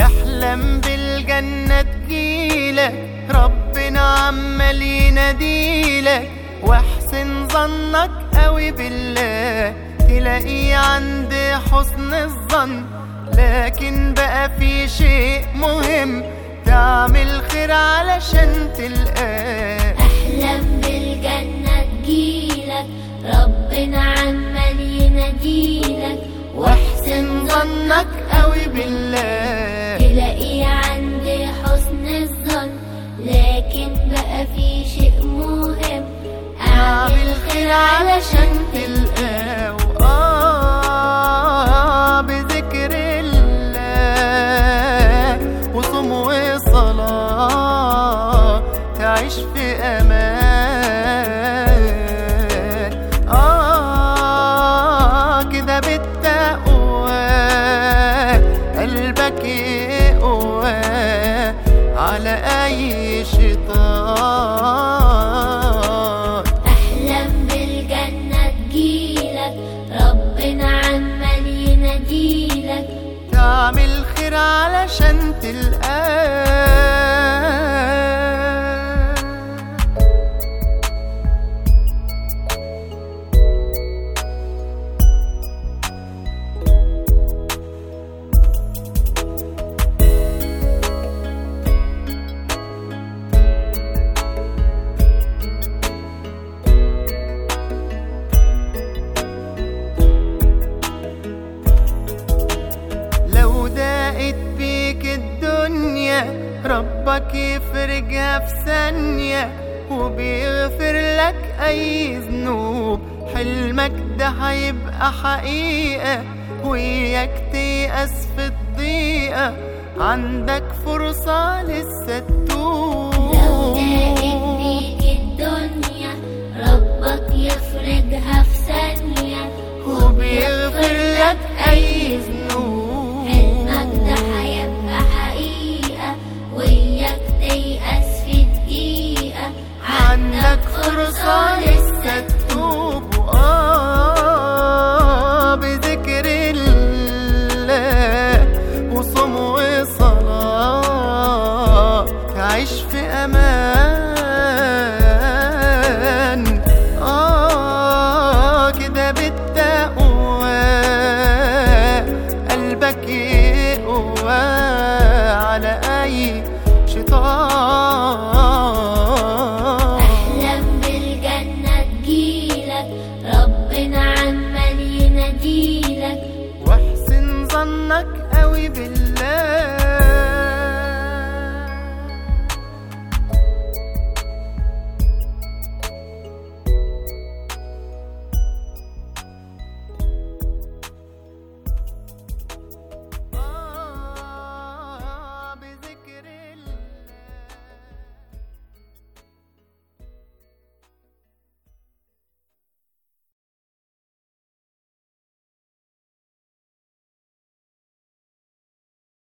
احلم بالجنة تجيلك ربنا عمال يناديلك واحسن ظنك قوي بالله تلاقيه عند حسن الظن. لكن بقى في شيء مهم. تعمل خير علشان تلقاه. احلم بالجنة تجيلك ربنا عمال يناديلك واحسن ظنك قوي بالله. تلاقيه عند حسن الظن لكن بقى في شيء مهم. أعمل خير علشان تلقاه. تعيش في أمان. آه كده بالتقوى. قلبك يقوى على أي شيطان. احلم بالجنة تجيلك ربنا عمال يناديلك. تعمل خير علشان تلقاه. ربك يفرجها في ثانية وبيغفر لك أي ذنوب. حلمك ده هيبقى حقيقة وياك تيأس في الضيقة. عندك فرصة لسه تتوب لو الدنيا ربك يفرجها عيش في أمان. آه كده بالتقوى. قلبك يقوى على أي شيطان. أحلم بالجنة تجيلك ربنا عمال يناديلك. واحسن ظنك قوي بالله.